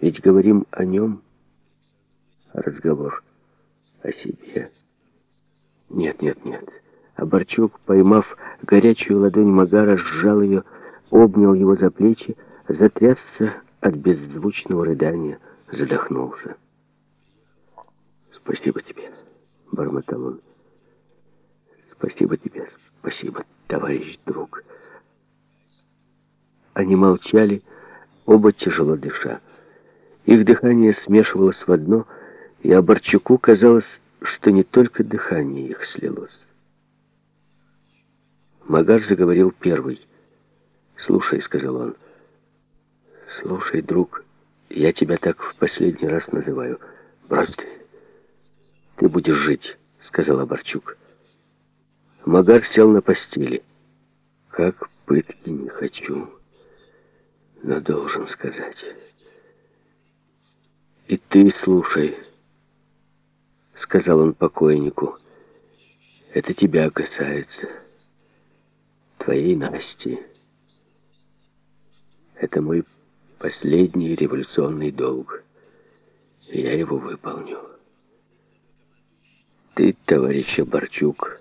Ведь говорим о нем, разговор о себе. Нет, нет, нет. А Борчук, поймав горячую ладонь Магара, сжал ее, обнял его за плечи, затрясся от беззвучного рыдания, задохнулся. «Спасибо тебе», — бормотал он. «Спасибо тебе, спасибо, товарищ друг». Они молчали, оба тяжело дыша. Их дыхание смешивалось в одно, и Оборчуку казалось, что не только дыхание их слилось. Магар заговорил первый. «Слушай», — сказал он, — «слушай, друг, я тебя так в последний раз называю. Брось ты, ты будешь жить», — сказал Оборчук. Магар сел на постели. «Как пытки не хочу, но должен сказать. И ты слушай». — сказал он покойнику. «Это тебя касается, твоей Насти. Это мой последний революционный долг, и я его выполню. Ты, товарищ Борчук,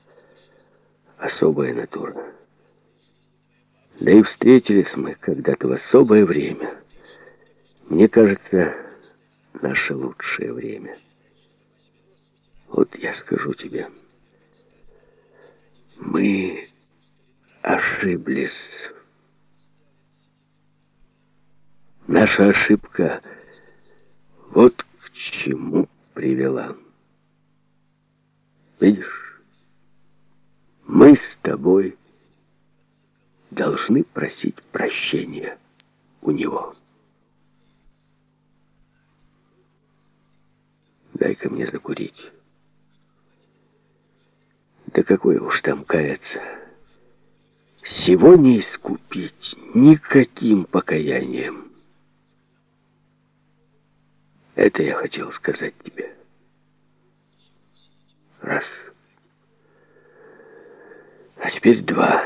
особая натура. Да и встретились мы когда-то в особое время. Мне кажется, наше лучшее время». Вот я скажу тебе, мы ошиблись. Наша ошибка вот к чему привела. Видишь, мы с тобой должны просить прощения у него. Дай-ка мне закурить. Да какое уж там каяться. Всего не искупить никаким покаянием. Это я хотел сказать тебе. Раз. А теперь два.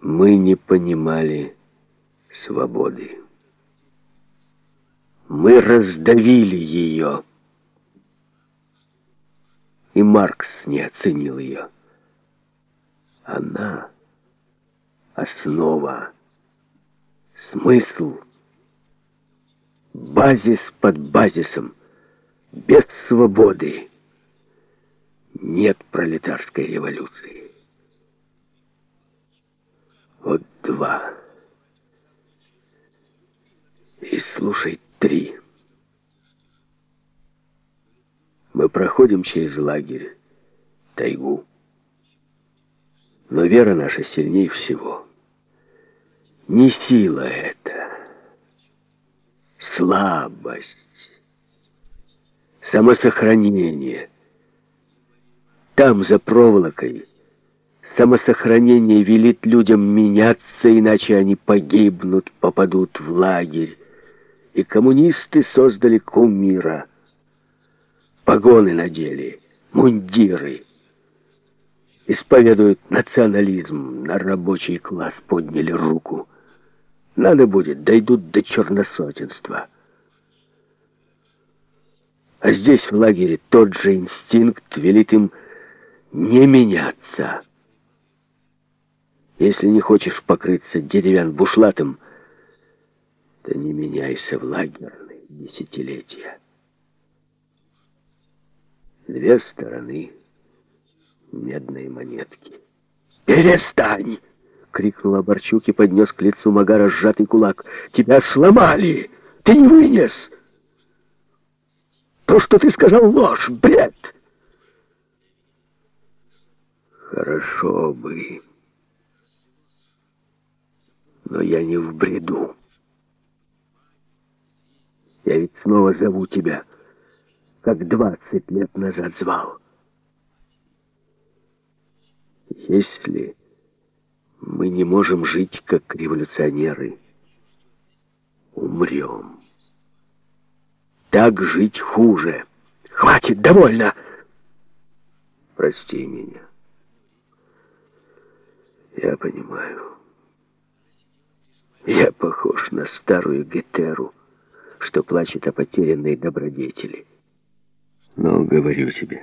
Мы не понимали свободы. Мы раздавили ее и Маркс не оценил ее. Она — основа, смысл, базис под базисом. Без свободы нет пролетарской революции. Вот два. И слушай три. Мы проходим через лагерь, тайгу. Но вера наша сильнее всего. Не сила это, слабость, самосохранение. Там, за проволокой, самосохранение велит людям меняться, иначе они погибнут, попадут в лагерь. И коммунисты создали кумира — погоны надели, мундиры. Исповедуют национализм, на рабочий класс подняли руку. Надо будет, дойдут до черносотенства. А здесь, в лагере, тот же инстинкт велит им не меняться. Если не хочешь покрыться деревян бушлатом, то не меняйся в лагерные десятилетия. Две стороны медной монетки. «Перестань!» — крикнул Оборчук и поднес к лицу Магара сжатый кулак. «Тебя сломали! Ты не вынес! То, что ты сказал, ложь, бред!» «Хорошо бы, но я не в бреду. Я ведь снова зову тебя» как двадцать лет назад звал. Если мы не можем жить как революционеры, умрем. Так жить хуже. Хватит, довольно. Прости меня. Я понимаю. Я похож на старую Гетеру, что плачет о потерянной добродетели. Но, говорю тебе,